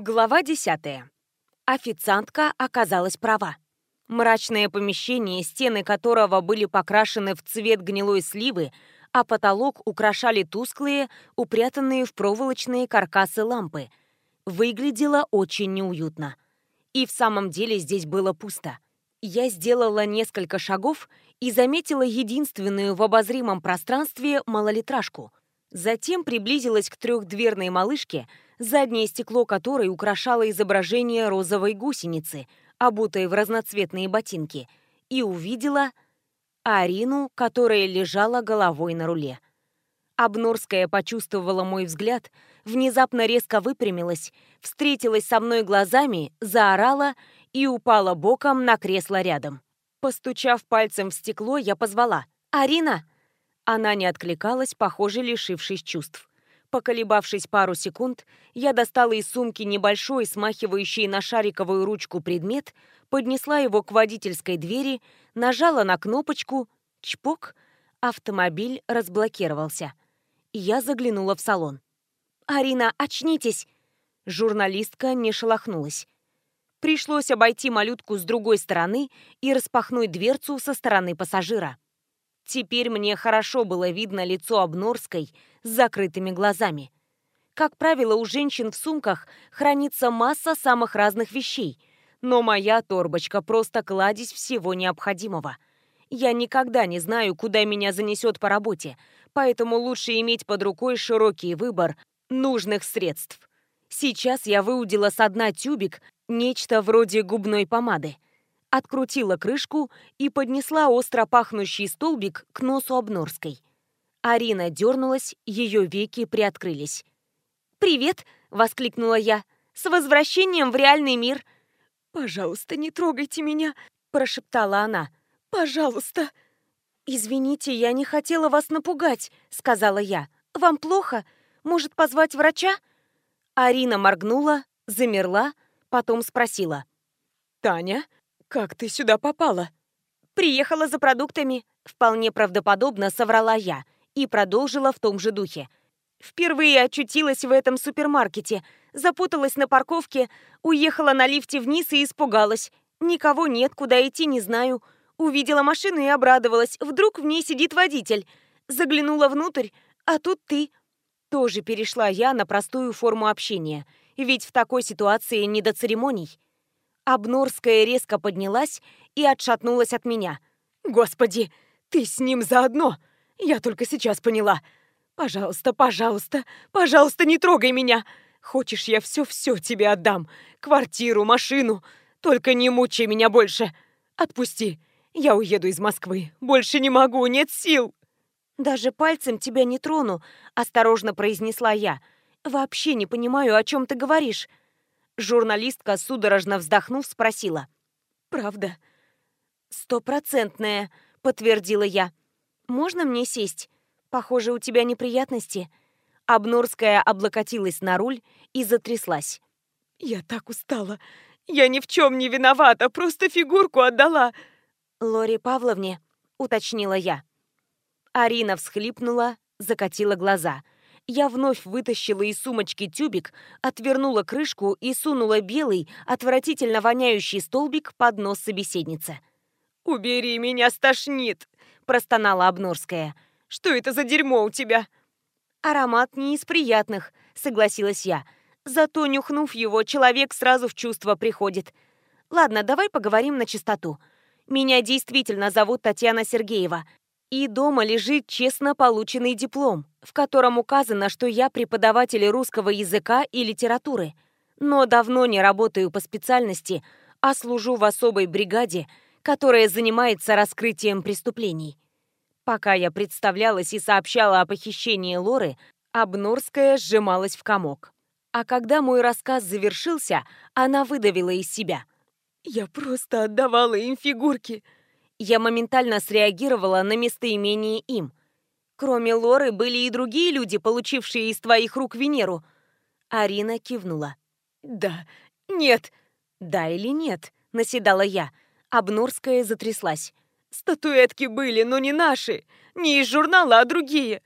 Глава 10. Официантка оказалась права. Мрачное помещение, стены которого были покрашены в цвет гнилой сливы, а потолок украшали тусклые, упрятанные в проволочные каркасы лампы, выглядело очень неуютно. И в самом деле здесь было пусто. Я сделала несколько шагов и заметила единственную в обозримом пространстве малолитражку. Затем приблизилась к трехдверной малышке, заднее стекло которой украшало изображение розовой гусеницы, обутой в разноцветные ботинки, и увидела Арину, которая лежала головой на руле. Обнорская почувствовала мой взгляд, внезапно резко выпрямилась, встретилась со мной глазами, заорала и упала боком на кресло рядом. Постучав пальцем в стекло, я позвала «Арина!». Она не откликалась, похоже, лишившись чувств. Поколебавшись пару секунд, я достала из сумки небольшой, смахивающий на шариковую ручку предмет, поднесла его к водительской двери, нажала на кнопочку, чпок, автомобиль разблокировался. Я заглянула в салон. «Арина, очнитесь!» Журналистка не шелохнулась. Пришлось обойти малютку с другой стороны и распахнуть дверцу со стороны пассажира. Теперь мне хорошо было видно лицо Обнорской с закрытыми глазами. Как правило, у женщин в сумках хранится масса самых разных вещей, но моя торбочка просто кладезь всего необходимого. Я никогда не знаю, куда меня занесет по работе, поэтому лучше иметь под рукой широкий выбор нужных средств. Сейчас я выудила со дна тюбик, нечто вроде губной помады открутила крышку и поднесла остро пахнущий столбик к носу Обнорской. Арина дернулась, ее веки приоткрылись. «Привет!» — воскликнула я. «С возвращением в реальный мир!» «Пожалуйста, не трогайте меня!» — прошептала она. «Пожалуйста!» «Извините, я не хотела вас напугать», — сказала я. «Вам плохо? Может, позвать врача?» Арина моргнула, замерла, потом спросила. «Таня, «Как ты сюда попала?» «Приехала за продуктами», — вполне правдоподобно соврала я и продолжила в том же духе. Впервые очутилась в этом супермаркете, запуталась на парковке, уехала на лифте вниз и испугалась. Никого нет, куда идти не знаю. Увидела машину и обрадовалась. Вдруг в ней сидит водитель. Заглянула внутрь, а тут ты. Тоже перешла я на простую форму общения. Ведь в такой ситуации не до церемоний. Обнорская резко поднялась и отшатнулась от меня. «Господи, ты с ним заодно! Я только сейчас поняла. Пожалуйста, пожалуйста, пожалуйста, не трогай меня! Хочешь, я все-все тебе отдам? Квартиру, машину. Только не мучай меня больше. Отпусти. Я уеду из Москвы. Больше не могу, нет сил!» «Даже пальцем тебя не трону», — осторожно произнесла я. «Вообще не понимаю, о чем ты говоришь». Журналистка, судорожно вздохнув, спросила. «Правда?» «Стопроцентная», — подтвердила я. «Можно мне сесть? Похоже, у тебя неприятности». Обнорская облокотилась на руль и затряслась. «Я так устала. Я ни в чем не виновата, просто фигурку отдала». «Лори Павловне», — уточнила я. Арина всхлипнула, закатила глаза — я вновь вытащила из сумочки тюбик, отвернула крышку и сунула белый, отвратительно воняющий столбик под нос собеседницы. «Убери, меня стошнит!» – простонала Обнорская. «Что это за дерьмо у тебя?» «Аромат не из приятных», – согласилась я. Зато, нюхнув его, человек сразу в чувство приходит. «Ладно, давай поговорим на чистоту. Меня действительно зовут Татьяна Сергеева. И дома лежит честно полученный диплом, в котором указано, что я преподаватель русского языка и литературы, но давно не работаю по специальности, а служу в особой бригаде, которая занимается раскрытием преступлений. Пока я представлялась и сообщала о похищении Лоры, Обнорская сжималась в комок. А когда мой рассказ завершился, она выдавила из себя. «Я просто отдавала им фигурки», я моментально среагировала на местоимение им. Кроме Лоры были и другие люди, получившие из твоих рук Венеру. Арина кивнула. Да, нет. Да или нет, наседала я. Обнорская затряслась. Статуэтки были, но не наши. Не из журнала, а другие.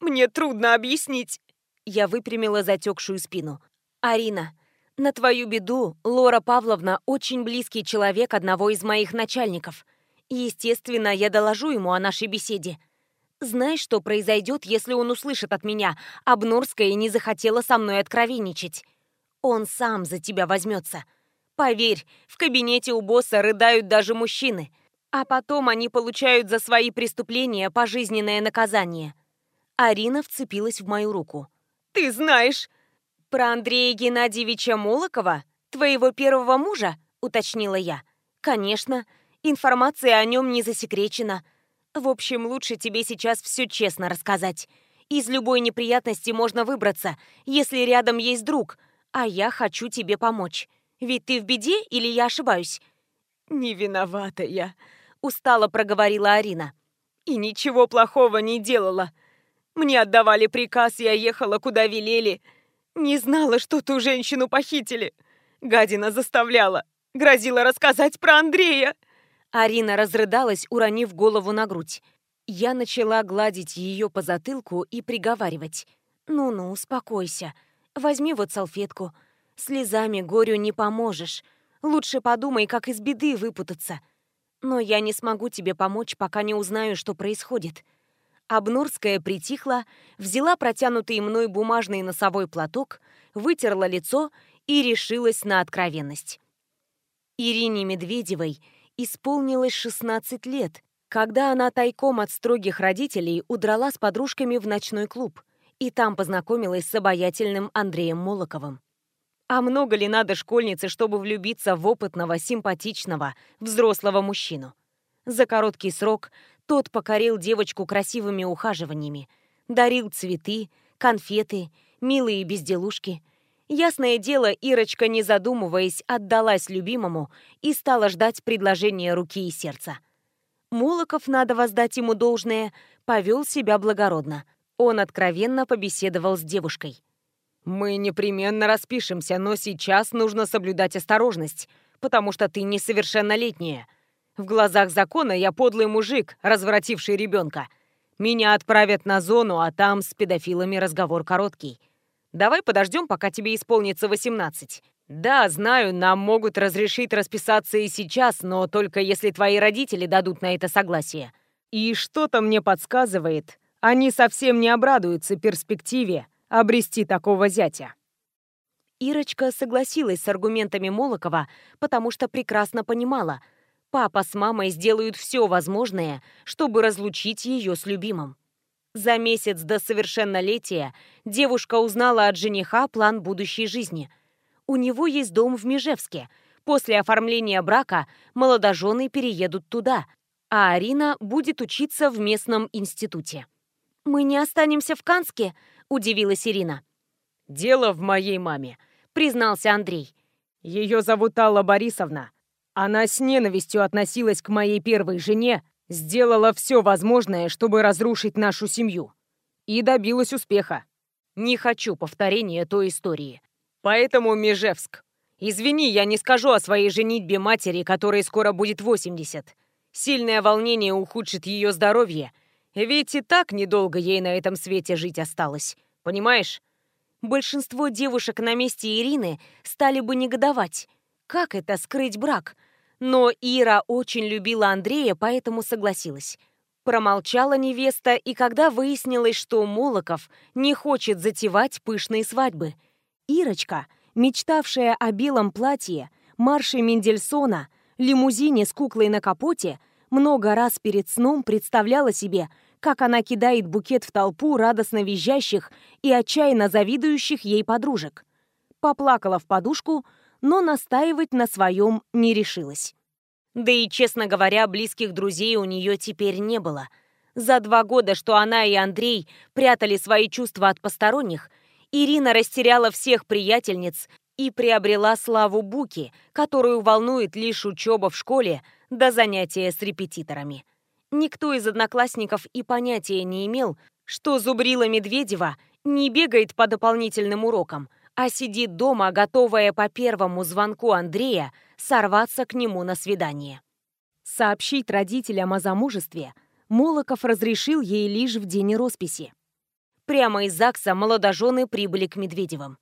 Мне трудно объяснить. Я выпрямила затекшую спину. Арина, На твою беду, Лора Павловна очень близкий человек одного из моих начальников. Естественно, я доложу ему о нашей беседе. Знаешь, что произойдет, если он услышит от меня, Обнорская не захотела со мной откровенничать? Он сам за тебя возьмется. Поверь, в кабинете у босса рыдают даже мужчины. А потом они получают за свои преступления пожизненное наказание. Арина вцепилась в мою руку. «Ты знаешь...» «Про Андрея Геннадьевича Молокова, твоего первого мужа?» — уточнила я. «Конечно. Информация о нем не засекречена. В общем, лучше тебе сейчас все честно рассказать. Из любой неприятности можно выбраться, если рядом есть друг, а я хочу тебе помочь. Ведь ты в беде или я ошибаюсь?» «Не виновата я», — устало проговорила Арина. «И ничего плохого не делала. Мне отдавали приказ, я ехала, куда велели. Не знала, что ту женщину похитили. Гадина заставляла, грозила рассказать про Андрея». Арина разрыдалась, уронив голову на грудь. Я начала гладить ее по затылку и приговаривать. «Ну-ну, успокойся. Возьми вот салфетку. Слезами горю не поможешь. Лучше подумай, как из беды выпутаться. Но я не смогу тебе помочь, пока не узнаю, что происходит». Обнурская притихла, взяла протянутый мной бумажный носовой платок, вытерла лицо и решилась на откровенность. Ирине Медведевой исполнилось 16 лет, когда она тайком от строгих родителей удрала с подружками в ночной клуб и там познакомилась с обаятельным Андреем Молоковым. А много ли надо школьнице, чтобы влюбиться в опытного, симпатичного, взрослого мужчину? За короткий срок тот покорил девочку красивыми ухаживаниями, дарил цветы, конфеты, милые безделушки – Ясное дело, Ирочка, не задумываясь, отдалась любимому и стала ждать предложения руки и сердца. Молоков, надо воздать ему должное, повел себя благородно. Он откровенно побеседовал с девушкой. «Мы непременно распишемся, но сейчас нужно соблюдать осторожность, потому что ты несовершеннолетняя. В глазах закона я подлый мужик, развративший ребенка. Меня отправят на зону, а там с педофилами разговор короткий». Давай подождем, пока тебе исполнится 18. Да, знаю, нам могут разрешить расписаться и сейчас, но только если твои родители дадут на это согласие. И что-то мне подсказывает, они совсем не обрадуются перспективе обрести такого зятя. Ирочка согласилась с аргументами Молокова, потому что прекрасно понимала, папа с мамой сделают все возможное, чтобы разлучить ее с любимым. За месяц до совершеннолетия девушка узнала от жениха план будущей жизни. У него есть дом в Межевске. После оформления брака молодожены переедут туда, а Арина будет учиться в местном институте. «Мы не останемся в Канске?» – удивилась Ирина. «Дело в моей маме», – признался Андрей. «Ее зовут Алла Борисовна. Она с ненавистью относилась к моей первой жене Сделала все возможное, чтобы разрушить нашу семью. И добилась успеха. Не хочу повторения той истории. Поэтому, Межевск, извини, я не скажу о своей женитьбе матери, которой скоро будет 80. Сильное волнение ухудшит ее здоровье, ведь и так недолго ей на этом свете жить осталось. Понимаешь? Большинство девушек на месте Ирины стали бы негодовать. Как это скрыть брак? Но Ира очень любила Андрея, поэтому согласилась. Промолчала невеста, и когда выяснилось, что Молоков не хочет затевать пышные свадьбы. Ирочка, мечтавшая о белом платье, марше Мендельсона, лимузине с куклой на капоте, много раз перед сном представляла себе, как она кидает букет в толпу радостно визжащих и отчаянно завидующих ей подружек. Поплакала в подушку, но настаивать на своем не решилась. Да и, честно говоря, близких друзей у нее теперь не было. За два года, что она и Андрей прятали свои чувства от посторонних, Ирина растеряла всех приятельниц и приобрела славу Буки, которую волнует лишь учеба в школе до занятия с репетиторами. Никто из одноклассников и понятия не имел, что Зубрила Медведева не бегает по дополнительным урокам – а сидит дома, готовая по первому звонку Андрея сорваться к нему на свидание. Сообщить родителям о замужестве Молоков разрешил ей лишь в день росписи. Прямо из ЗАГСа молодожены прибыли к Медведевым.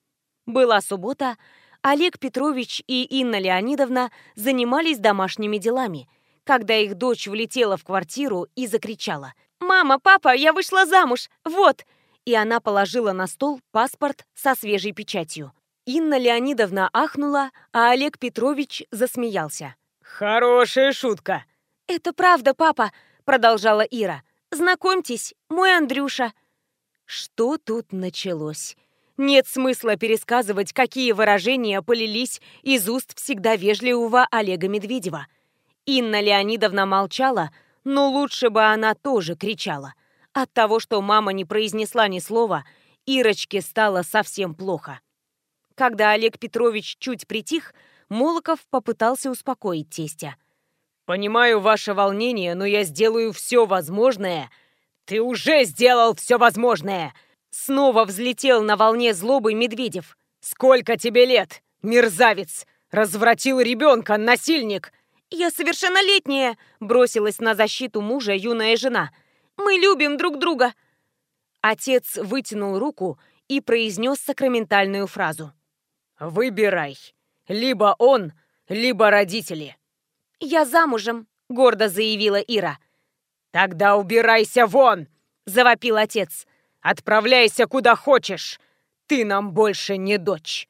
Была суббота, Олег Петрович и Инна Леонидовна занимались домашними делами, когда их дочь влетела в квартиру и закричала. «Мама, папа, я вышла замуж! Вот!» И она положила на стол паспорт со свежей печатью. Инна Леонидовна ахнула, а Олег Петрович засмеялся. «Хорошая шутка!» «Это правда, папа!» – продолжала Ира. «Знакомьтесь, мой Андрюша!» Что тут началось? Нет смысла пересказывать, какие выражения полились из уст всегда вежливого Олега Медведева. Инна Леонидовна молчала, но лучше бы она тоже кричала. От того, что мама не произнесла ни слова, Ирочке стало совсем плохо. Когда Олег Петрович чуть притих, Молоков попытался успокоить тестя. «Понимаю ваше волнение, но я сделаю все возможное». «Ты уже сделал все возможное!» Снова взлетел на волне злобы Медведев. «Сколько тебе лет, мерзавец? Развратил ребенка, насильник!» «Я совершеннолетняя!» – бросилась на защиту мужа юная жена. «Мы любим друг друга!» Отец вытянул руку и произнес сакраментальную фразу. «Выбирай. Либо он, либо родители». «Я замужем», — гордо заявила Ира. «Тогда убирайся вон!» — завопил отец. Отправляйся куда хочешь. Ты нам больше не дочь.